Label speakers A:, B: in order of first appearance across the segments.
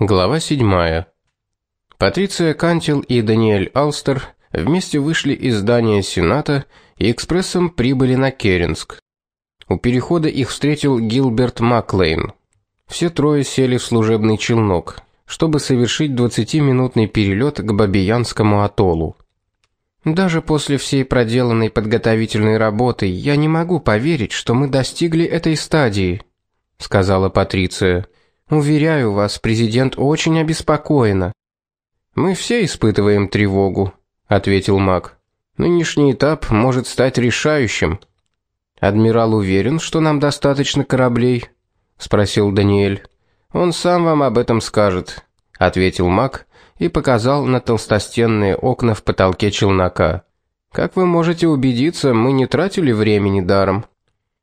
A: Глава 7. Патриция Кантил и Даниэль Алстер вместе вышли из здания Сената и экспрессом прибыли на Керенск. У перехода их встретил Гилберт Маклейн. Все трое сели в служебный челнок, чтобы совершить 20-минутный перелет к Бабиянскому атоллу. Даже после всей проделанной подготовительной работы я не могу поверить, что мы достигли этой стадии, сказала Патриция. Уверяю вас, президент очень обеспокоена. Мы все испытываем тревогу, ответил Мак. Нынешний этап может стать решающим. Адмирал уверен, что нам достаточно кораблей, спросил Даниэль. Он сам вам об этом скажет, ответил Мак и показал на толстостенные окна в потолке челнока. Как вы можете убедиться, мы не тратили времени даром.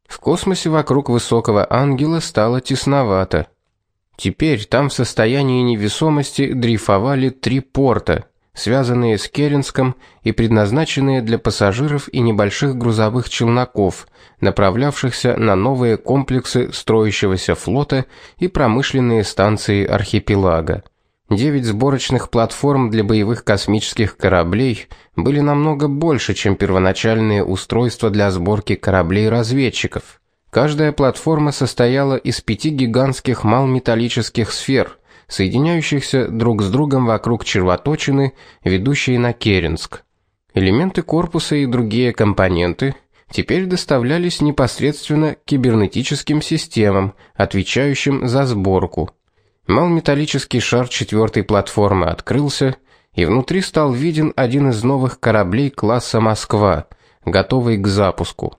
A: В космосе вокруг высокого ангела стало тесновато. Теперь там в состоянии невесомости дрейфовали три порта, связанные с Керенском и предназначенные для пассажиров и небольших грузовых челноков, направлявшихся на новые комплексы строящегося флота и промышленные станции архипелага. Девять сборочных платформ для боевых космических кораблей были намного больше, чем первоначальные устройства для сборки кораблей-разведчиков. Каждая платформа состояла из пяти гигантских малметаллических сфер, соединяющихся друг с другом вокруг червоточины, ведущей на Керенск. Элементы корпуса и другие компоненты теперь доставлялись непосредственно кибернетическим системам, отвечающим за сборку. Малметаллический шар четвертой платформы открылся, и внутри стал виден один из новых кораблей класса Москва, готовый к запуску.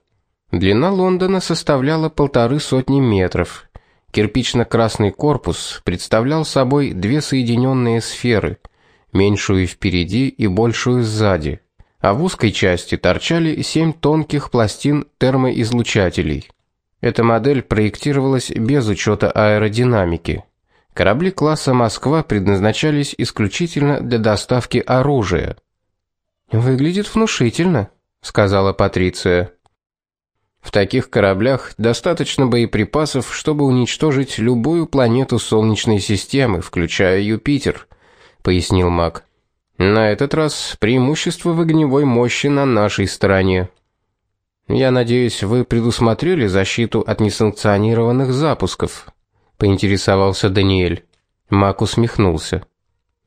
A: Длина Лондона составляла полторы сотни метров. Кирпично-красный корпус представлял собой две соединенные сферы, меньшую впереди и большую сзади, а в узкой части торчали семь тонких пластин термоизлучателей. Эта модель проектировалась без учета аэродинамики. Корабли класса Москва предназначались исключительно для доставки оружия. Выглядит внушительно, сказала Патриция. В таких кораблях достаточно боеприпасов, чтобы уничтожить любую планету солнечной системы, включая Юпитер, пояснил Мак. На этот раз преимущество в огневой мощи на нашей стороне. Я надеюсь, вы предусмотрели защиту от несанкционированных запусков, поинтересовался Даниэль. Мак усмехнулся.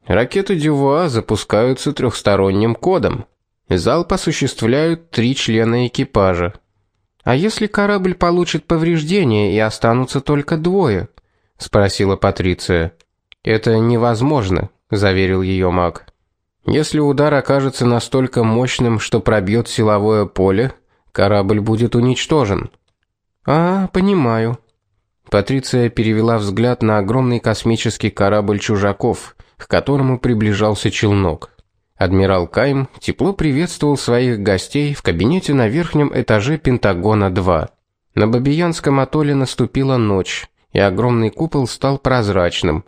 A: Ракеты Дювуа запускаются трехсторонним кодом. Залп осуществляют три члена экипажа. А если корабль получит повреждения и останутся только двое? спросила Патриция. Это невозможно, заверил ее Мак. Если удар окажется настолько мощным, что пробьет силовое поле, корабль будет уничтожен. А, понимаю. Патриция перевела взгляд на огромный космический корабль чужаков, к которому приближался челнок. Адмирал Кайм тепло приветствовал своих гостей в кабинете на верхнем этаже Пентагона-2. На Бабиянском атолле наступила ночь, и огромный купол стал прозрачным.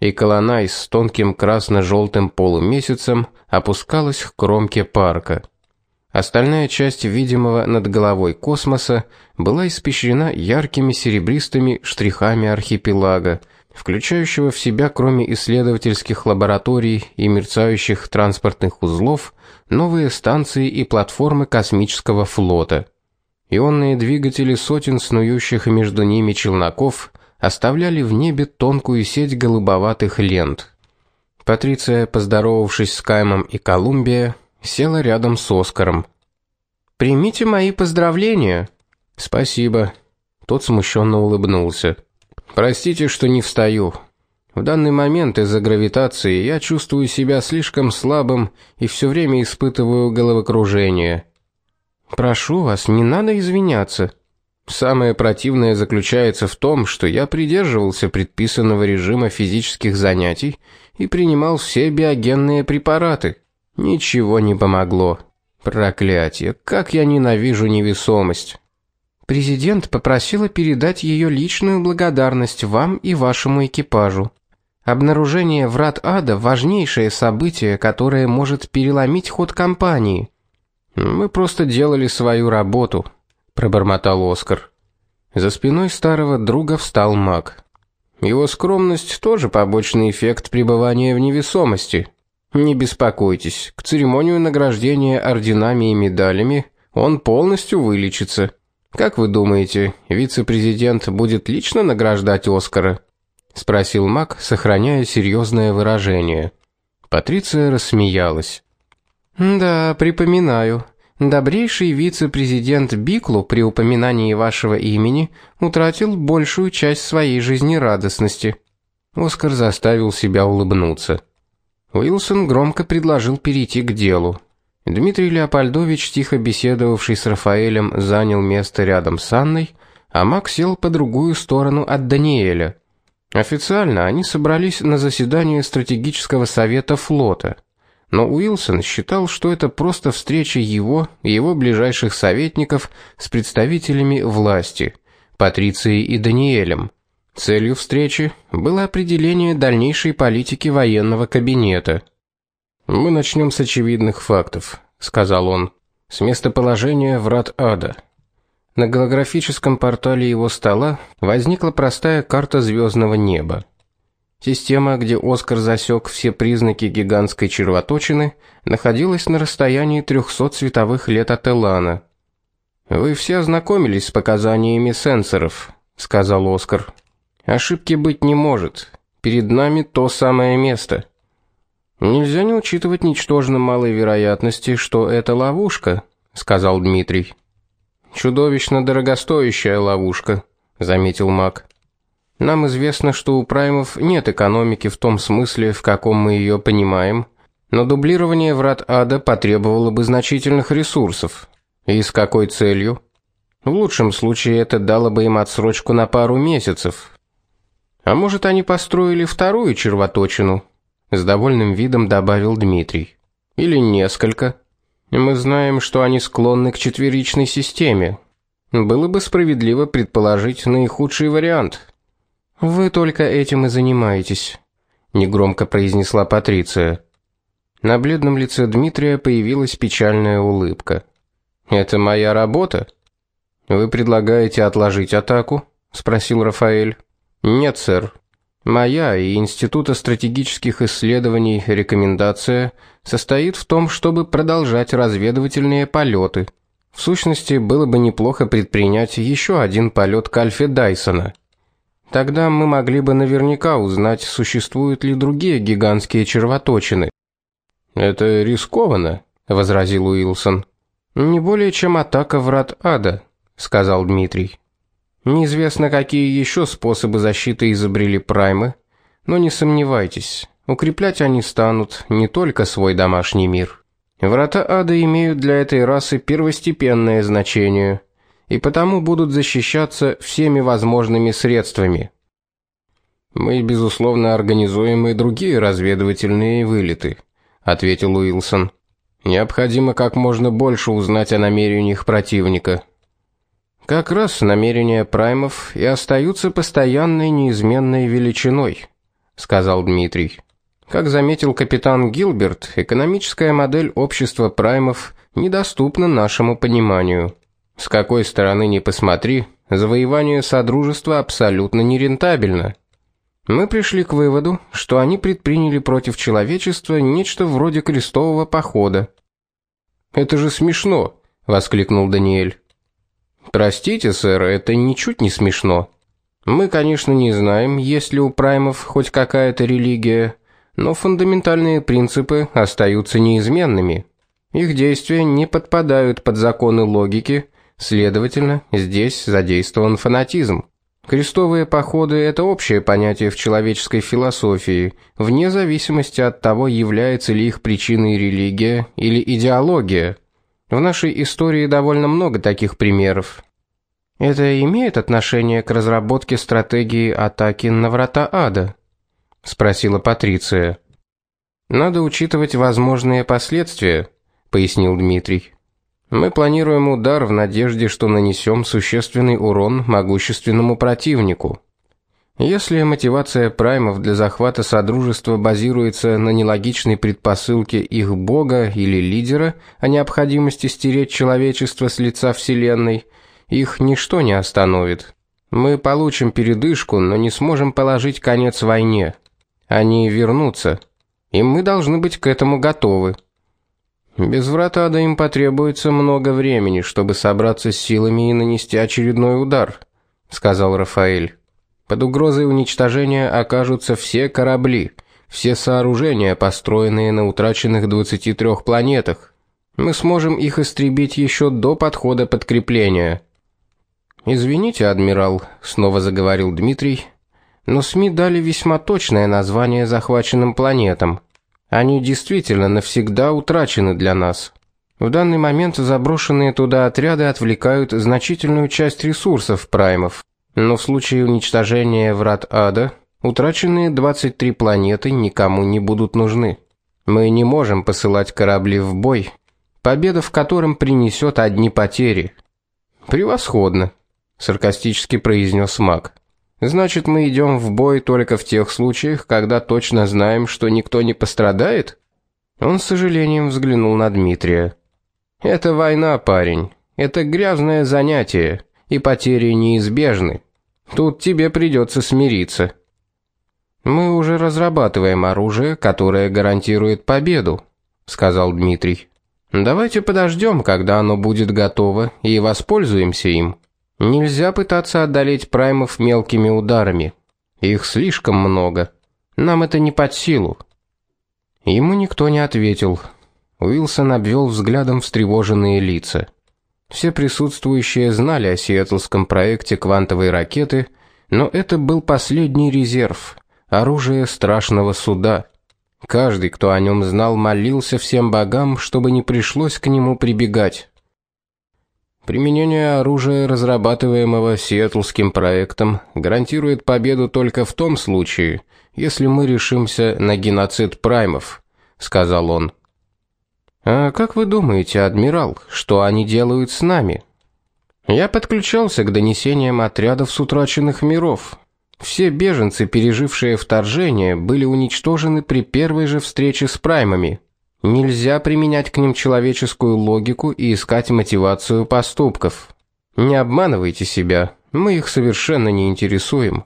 A: И колонна с тонким красно желтым полумесяцем опускалась к кромке парка. Остальная часть видимого над головой космоса была испещрена яркими серебристыми штрихами архипелага, включающего в себя кроме исследовательских лабораторий и мерцающих транспортных узлов, новые станции и платформы космического флота. Ионные двигатели сотен снующих между ними челноков оставляли в небе тонкую сеть голубоватых лент. Патриция, поздоровавшись с Каймом и Колумбия, села рядом с Оскаром. Примите мои поздравления. Спасибо. Тот смущенно улыбнулся. Простите, что не встаю. В данный момент из-за гравитации я чувствую себя слишком слабым и все время испытываю головокружение. Прошу вас, не надо извиняться. Самое противное заключается в том, что я придерживался предписанного режима физических занятий и принимал все биогенные препараты. Ничего не помогло. Проклятие, как я ненавижу невесомость. Президент попросила передать ее личную благодарность вам и вашему экипажу. Обнаружение врат ада важнейшее событие, которое может переломить ход кампании. Мы просто делали свою работу, пробормотал Оскар. За спиной старого друга встал Мак. Его скромность тоже побочный эффект пребывания в невесомости. Не беспокойтесь, к церемонии награждения орденами и медалями он полностью вылечится. Как вы думаете, вице-президент будет лично награждать Оскара? спросил Мак, сохраняя серьезное выражение. Патриция рассмеялась. Да, припоминаю. Добрейший вице-президент Биклу при упоминании вашего имени утратил большую часть своей жизнерадостности. Оскар заставил себя улыбнуться. Уилсон громко предложил перейти к делу. Дмитрий Леопольдович, тихо беседовавший с Рафаэлем, занял место рядом с Анной, а Мак сел по другую сторону от Даниэля. Официально они собрались на заседание стратегического совета флота. Но Уилсон считал, что это просто встреча его и его ближайших советников с представителями власти, Патрицией и Даниэлем. Целью встречи было определение дальнейшей политики военного кабинета. Мы начнем с очевидных фактов, сказал он. С местоположения врат ада. На голографическом портале его стола возникла простая карта звездного неба. Система, где Оскар засек все признаки гигантской червоточины, находилась на расстоянии 300 световых лет от Элана. Вы все ознакомились с показаниями сенсоров, сказал Оскар. Ошибки быть не может. Перед нами то самое место. Нельзя не учитывать ничтожно малой вероятности, что это ловушка, сказал Дмитрий. Чудовищно дорогостоящая ловушка, заметил Мак. Нам известно, что у праймов нет экономики в том смысле, в каком мы ее понимаем, но дублирование врат ада потребовало бы значительных ресурсов. И с какой целью? В лучшем случае это дало бы им отсрочку на пару месяцев. А может, они построили вторую червоточину, с довольным видом добавил Дмитрий. Или несколько. Мы знаем, что они склонны к четверичной системе. Было бы справедливо предположить наихудший вариант. Вы только этим и занимаетесь, негромко произнесла Патриция. На бледном лице Дмитрия появилась печальная улыбка. Это моя работа. Вы предлагаете отложить атаку? спросил Рафаэль. Нет, сэр. Моя и Института стратегических исследований рекомендация состоит в том, чтобы продолжать разведывательные полеты. В сущности, было бы неплохо предпринять еще один полет к Альфе Дайсона. Тогда мы могли бы наверняка узнать, существуют ли другие гигантские червоточины. Это рискованно, возразил Уилсон. Не более чем атака врат ада, сказал Дмитрий. Неизвестно, какие еще способы защиты изобрели праймы, но не сомневайтесь, укреплять они станут не только свой домашний мир. Врата ада имеют для этой расы первостепенное значение и потому будут защищаться всеми возможными средствами. Мы безусловно организуем и другие разведывательные вылеты, ответил Уилсон. Необходимо как можно больше узнать о намерениях противника. Как раз намерения праймов и остаются постоянной неизменной величиной, сказал Дмитрий. Как заметил капитан Гилберт, экономическая модель общества праймов недоступна нашему пониманию. С какой стороны ни посмотри, завоевание содружества абсолютно нерентабельно. Мы пришли к выводу, что они предприняли против человечества нечто вроде крестового похода. Это же смешно, воскликнул Даниэль. Простите, сэр, это ничуть не смешно. Мы, конечно, не знаем, есть ли у праймов хоть какая-то религия, но фундаментальные принципы остаются неизменными. Их действия не подпадают под законы логики, следовательно, здесь задействован фанатизм. Крестовые походы это общее понятие в человеческой философии, вне зависимости от того, является ли их причиной религия или идеология. В нашей истории довольно много таких примеров. Это имеет отношение к разработке стратегии атаки на врата ада, спросила Патриция. Надо учитывать возможные последствия, пояснил Дмитрий. Мы планируем удар в надежде, что нанесем существенный урон могущественному противнику. Если мотивация праймов для захвата содружества базируется на нелогичной предпосылке их бога или лидера о необходимости стереть человечество с лица вселенной, их ничто не остановит. Мы получим передышку, но не сможем положить конец войне. Они вернутся, и мы должны быть к этому готовы. Без врата да им потребуется много времени, чтобы собраться с силами и нанести очередной удар, сказал Рафаэль. Под угрозой уничтожения окажутся все корабли, все сооружения, построенные на утраченных 23 планетах. Мы сможем их истребить еще до подхода подкрепления. Извините, адмирал, снова заговорил Дмитрий, но СМИ дали весьма точное название захваченным планетам. Они действительно навсегда утрачены для нас. В данный момент заброшенные туда отряды отвлекают значительную часть ресурсов праймов. Но в случае уничтожения врат ада утраченные 23 планеты никому не будут нужны. Мы не можем посылать корабли в бой, победа в котором принесет одни потери. Превосходно, саркастически произнес Мак. Значит, мы идем в бой только в тех случаях, когда точно знаем, что никто не пострадает? Он с сожалением взглянул на Дмитрия. Это война, парень. Это грязное занятие, и потери неизбежны. Тут тебе придется смириться. Мы уже разрабатываем оружие, которое гарантирует победу, сказал Дмитрий. Давайте подождем, когда оно будет готово, и воспользуемся им. Нельзя пытаться одолеть праймов мелкими ударами. Их слишком много. Нам это не под силу. Ему никто не ответил. Уилсон обвел взглядом встревоженные лица. Все присутствующие знали о сиэтлском проекте квантовой ракеты, но это был последний резерв, оружие страшного суда. Каждый, кто о нем знал, молился всем богам, чтобы не пришлось к нему прибегать. Применение оружия, разрабатываемого Сиэтлским проектом, гарантирует победу только в том случае, если мы решимся на геноцид праймов, сказал он. А как вы думаете, адмирал, что они делают с нами? Я подключался к донесениям отрядов с утраченных миров. Все беженцы, пережившие вторжение, были уничтожены при первой же встрече с праймами. Нельзя применять к ним человеческую логику и искать мотивацию поступков. Не обманывайте себя. Мы их совершенно не интересуем.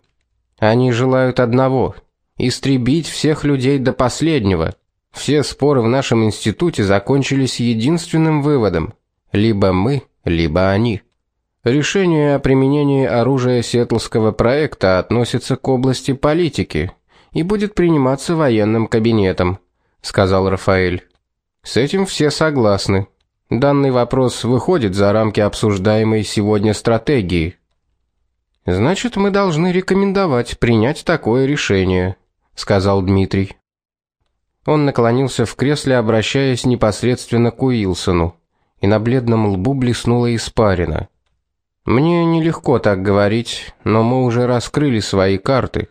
A: Они желают одного истребить всех людей до последнего. Все споры в нашем институте закончились единственным выводом: либо мы, либо они. Решение о применении оружия Сетлского проекта относится к области политики и будет приниматься военным кабинетом сказал Рафаэль. С этим все согласны. Данный вопрос выходит за рамки обсуждаемой сегодня стратегии. Значит, мы должны рекомендовать принять такое решение, сказал Дмитрий. Он наклонился в кресле, обращаясь непосредственно к Уилсону, и на бледном лбу блеснула испарина. Мне нелегко так говорить, но мы уже раскрыли свои карты.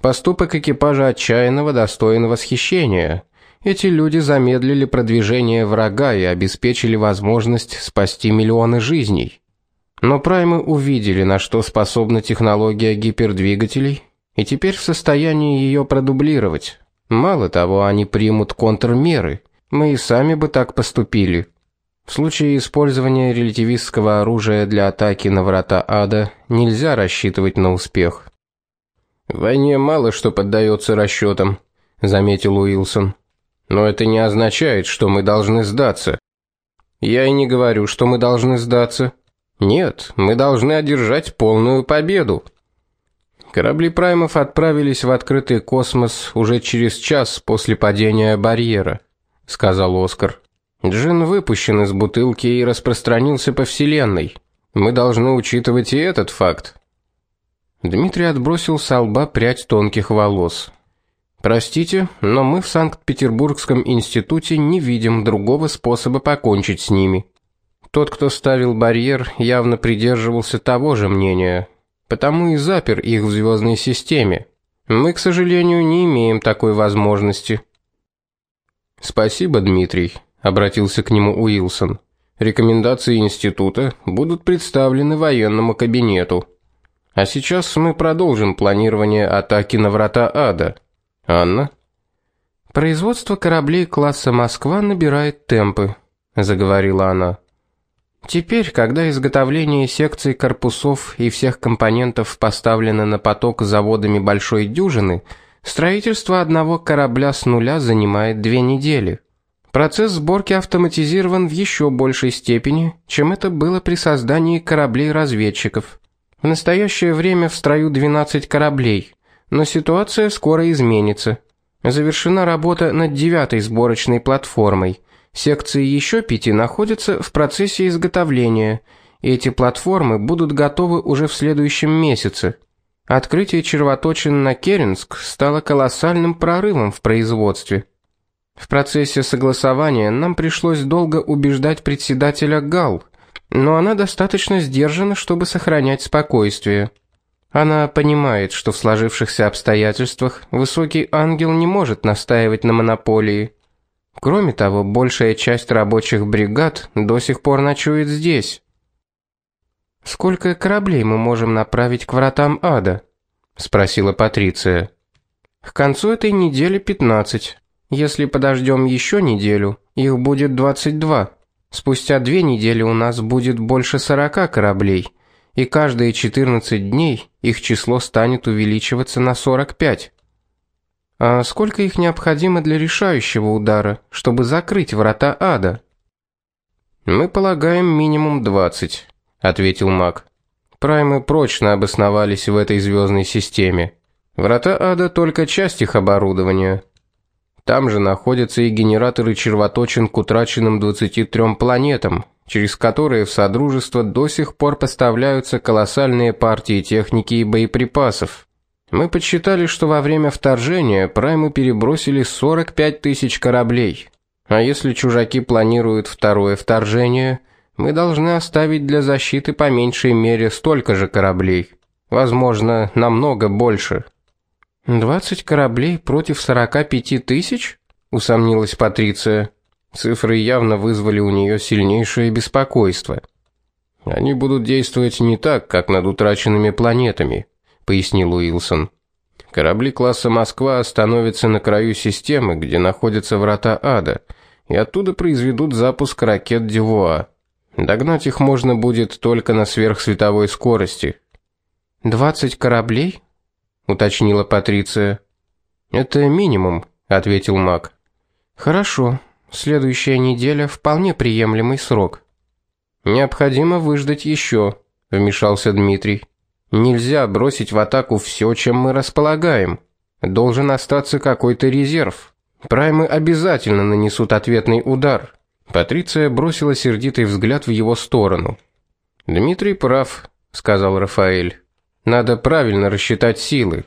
A: Поступок экипажа отчаянного достоин восхищения. Эти люди замедлили продвижение врага и обеспечили возможность спасти миллионы жизней. Но праймы увидели, на что способна технология гипердвигателей, и теперь в состоянии ее продублировать. Мало того, они примут контрмеры. Мы и сами бы так поступили. В случае использования релятивистского оружия для атаки на врата ада нельзя рассчитывать на успех. В войне мало что поддается расчетам, заметил Уилсон. Но это не означает, что мы должны сдаться. Я и не говорю, что мы должны сдаться. Нет, мы должны одержать полную победу. Корабли праймов отправились в открытый космос уже через час после падения барьера, сказал Оскар. Джин выпущен из бутылки и распространился по вселенной. Мы должны учитывать и этот факт. Дмитрий отбросил с лба прядь тонких волос. Простите, но мы в Санкт-Петербургском институте не видим другого способа покончить с ними. Тот, кто ставил барьер, явно придерживался того же мнения, потому и запер их в звездной системе. Мы, к сожалению, не имеем такой возможности. Спасибо, Дмитрий, обратился к нему Уилсон. Рекомендации института будут представлены военному кабинету. А сейчас мы продолжим планирование атаки на врата ада. Анна. Производство кораблей класса Москва набирает темпы, заговорила она. Теперь, когда изготовление секций корпусов и всех компонентов поставлено на поток заводами большой дюжины, строительство одного корабля с нуля занимает две недели. Процесс сборки автоматизирован в еще большей степени, чем это было при создании кораблей-разведчиков. В настоящее время в строю 12 кораблей, но ситуация скоро изменится. Завершена работа над девятой сборочной платформой. Секции еще пяти находятся в процессе изготовления. И эти платформы будут готовы уже в следующем месяце. Открытие червоточин на Керенск стало колоссальным прорывом в производстве. В процессе согласования нам пришлось долго убеждать председателя ГАЛ, но она достаточно сдержана, чтобы сохранять спокойствие. Она понимает, что в сложившихся обстоятельствах высокий ангел не может настаивать на монополии. Кроме того, большая часть рабочих бригад до сих пор ночует здесь. Сколько кораблей мы можем направить к вратам ада? спросила Патриция. К концу этой недели 15. Если подождем еще неделю, их будет 22. Спустя две недели у нас будет больше 40 кораблей и каждые 14 дней их число станет увеличиваться на 45. А сколько их необходимо для решающего удара, чтобы закрыть врата ада? Мы полагаем минимум 20, ответил Мак. Праймы прочно обосновались в этой звездной системе. Врата ада только часть их оборудования. Там же находятся и генераторы червоточин к утраченным 23 планетам, через которые в содружество до сих пор поставляются колоссальные партии техники и боеприпасов. Мы подсчитали, что во время вторжения праймы перебросили 45 тысяч кораблей. А если чужаки планируют второе вторжение, мы должны оставить для защиты по меньшей мере столько же кораблей, возможно, намного больше. 20 кораблей против 45 тысяч? усомнилась Патриция. Цифры явно вызвали у нее сильнейшее беспокойство. Они будут действовать не так, как над утраченными планетами, пояснил Уилсон. Корабли класса Москва остановятся на краю системы, где находятся врата ада, и оттуда произведут запуск ракет Девуа. Догнать их можно будет только на сверхсветовой скорости. 20 кораблей? уточнила Патриция. Это минимум, ответил Мак. Хорошо, Следующая неделя вполне приемлемый срок. Необходимо выждать еще, вмешался Дмитрий. Нельзя бросить в атаку все, чем мы располагаем. Должен остаться какой-то резерв. Праймы обязательно нанесут ответный удар. Патриция бросила сердитый взгляд в его сторону. Дмитрий прав, сказал Рафаэль. Надо правильно рассчитать силы.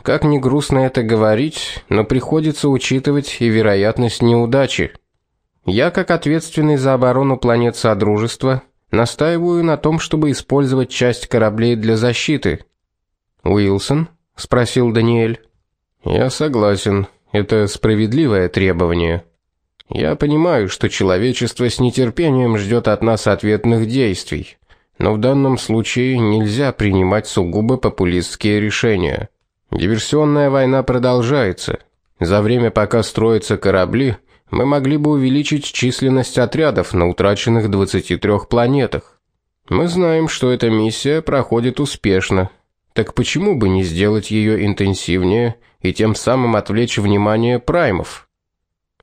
A: Как ни грустно это говорить, но приходится учитывать и вероятность неудачи. Я, как ответственный за оборону планет Содружества, настаиваю на том, чтобы использовать часть кораблей для защиты. Уилсон спросил Даниэль. Я согласен. Это справедливое требование. Я понимаю, что человечество с нетерпением ждет от нас ответных действий, но в данном случае нельзя принимать сугубо популистские решения. Диверсионная война продолжается. За время, пока строятся корабли, мы могли бы увеличить численность отрядов на утраченных 23 планетах. Мы знаем, что эта миссия проходит успешно. Так почему бы не сделать ее интенсивнее и тем самым отвлечь внимание праймов?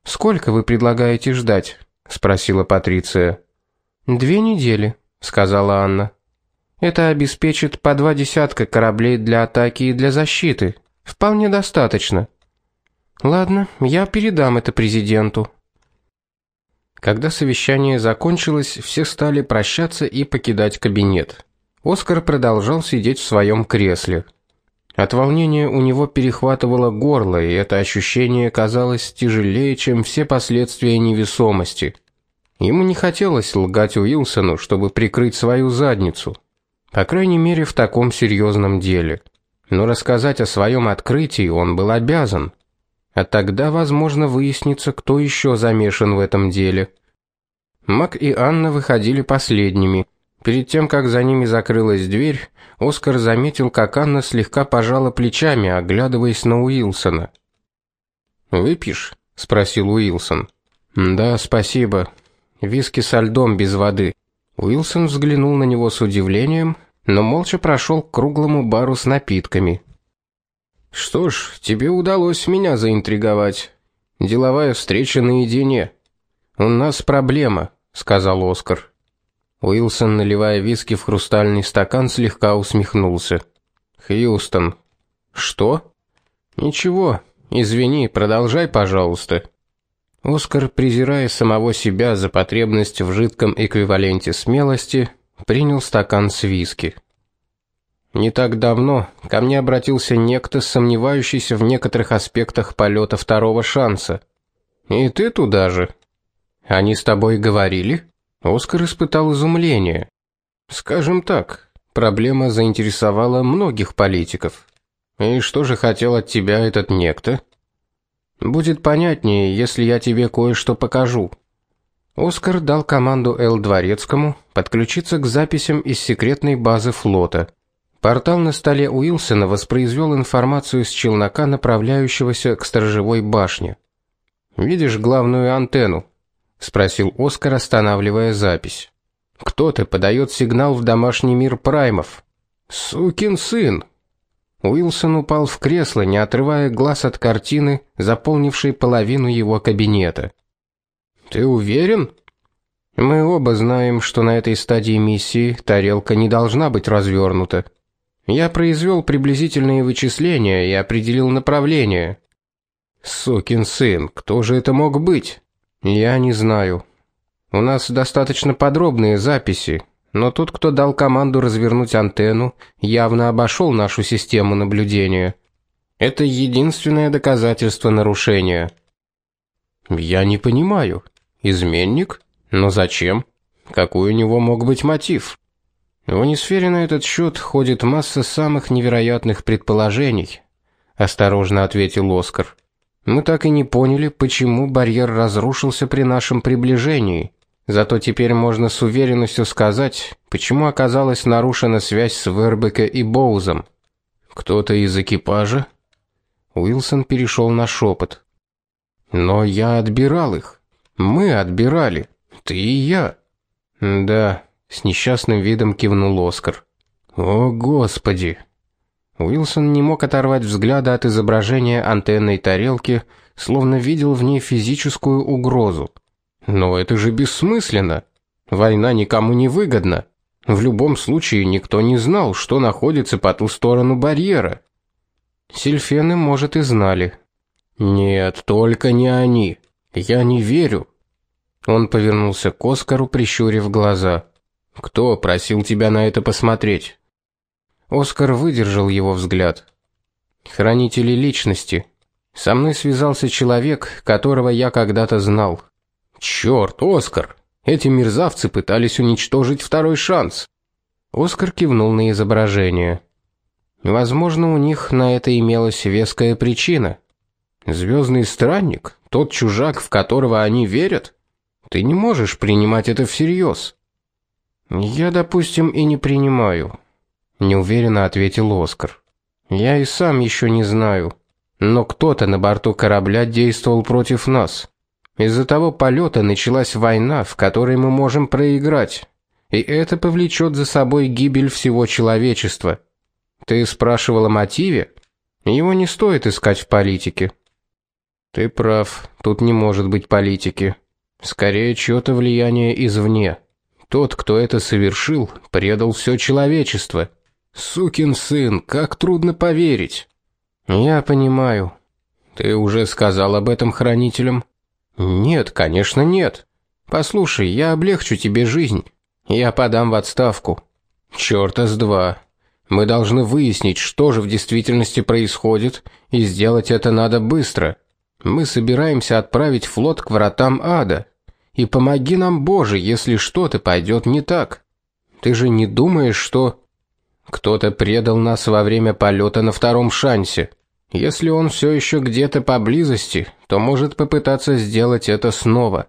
A: Сколько вы предлагаете ждать? спросила Патриция. Две недели, сказала Анна. Это обеспечит по два десятка кораблей для атаки и для защиты. Вполне достаточно. Ладно, я передам это президенту. Когда совещание закончилось, все стали прощаться и покидать кабинет. Оскар продолжал сидеть в своем кресле. От волнения у него перехватывало горло, и это ощущение казалось тяжелее, чем все последствия невесомости. Ему не хотелось лгать Уилсону, чтобы прикрыть свою задницу. По крайней мере, в таком серьезном деле. Но рассказать о своем открытии он был обязан. А тогда, возможно, выяснится, кто еще замешан в этом деле. Мак и Анна выходили последними. Перед тем, как за ними закрылась дверь, Оскар заметил, как Анна слегка пожала плечами, оглядываясь на Уилсона. "Выпьешь?" спросил Уилсон. "Да, спасибо. Виски со льдом без воды". Уилсон взглянул на него с удивлением, но молча прошел к круглому бару с напитками. Что ж, тебе удалось меня заинтриговать. Деловая встреча наедине. У нас проблема, сказал Оскар. Уилсон, наливая виски в хрустальный стакан, слегка усмехнулся. Хьюстон. Что? Ничего. Извини, продолжай, пожалуйста. Оскар, презирая самого себя за потребность в жидком эквиваленте смелости, принял стакан с виски. Не так давно ко мне обратился некто, сомневающийся в некоторых аспектах полета второго шанса. И ты туда же. Они с тобой говорили? Оскар испытал изумление. Скажем так, проблема заинтересовала многих политиков. И что же хотел от тебя этот некто? Будет понятнее, если я тебе кое-что покажу. Оскар дал команду Л Дворецкому подключиться к записям из секретной базы флота. Портал на столе Уилсона воспроизвел информацию с челнока, направляющегося к сторожевой башне. Видишь главную антенну? спросил Оскар, останавливая запись. Кто-то подает сигнал в домашний мир праймов. Сукин сын. Уилсон упал в кресло, не отрывая глаз от картины, заполнившей половину его кабинета. Ты уверен? Мы оба знаем, что на этой стадии миссии тарелка не должна быть развернута. Я произвел приблизительные вычисления и определил направление. Сукин сын, кто же это мог быть? Я не знаю. У нас достаточно подробные записи, но тот, кто дал команду развернуть антенну, явно обошел нашу систему наблюдения. Это единственное доказательство нарушения. Я не понимаю. Изменник? Но зачем? Какой у него мог быть мотив? В унисфере на этот счет ходит масса самых невероятных предположений, осторожно ответил Оскар. Мы так и не поняли, почему барьер разрушился при нашем приближении. Зато теперь можно с уверенностью сказать, почему оказалась нарушена связь с Вербеке и Боузом. Кто-то из экипажа? Уилсон перешел на шепот. Но я отбирал их. Мы отбирали. Ты и я. Да, с несчастным видом кивнул Оскар. О, господи. Уилсон не мог оторвать взгляда от изображения антенной тарелки, словно видел в ней физическую угрозу. Но это же бессмысленно. Война никому не выгодна. В любом случае никто не знал, что находится по ту сторону барьера. Сильфены, может, и знали. Нет, только не они. Я не верю. Он повернулся к Оскару, прищурив глаза. Кто просил тебя на это посмотреть? Оскар выдержал его взгляд. Хранители личности. Со мной связался человек, которого я когда-то знал. Черт, Оскар, эти мерзавцы пытались уничтожить второй шанс. Оскар кивнул на изображение. Возможно, у них на это имелась веская причина. Звездный странник, тот чужак, в которого они верят. Ты не можешь принимать это всерьез. Я, допустим, и не принимаю, неуверенно ответил Оскар. Я и сам еще не знаю, но кто-то на борту корабля действовал против нас. Из-за того полета началась война, в которой мы можем проиграть, и это повлечет за собой гибель всего человечества. Ты спрашивал о мотиве? Его не стоит искать в политике. Ты прав, тут не может быть политики. Скорее чьё-то влияние извне. Тот, кто это совершил, предал все человечество. Сукин сын, как трудно поверить. Я понимаю. Ты уже сказал об этом хранителям? Нет, конечно, нет. Послушай, я облегчу тебе жизнь. Я подам в отставку. Чёрта с два. Мы должны выяснить, что же в действительности происходит, и сделать это надо быстро. Мы собираемся отправить флот к вратам ада. И помоги нам, Боже, если что-то пойдет не так. Ты же не думаешь, что кто-то предал нас во время полета на втором шансе? Если он все еще где-то поблизости, то может попытаться сделать это снова.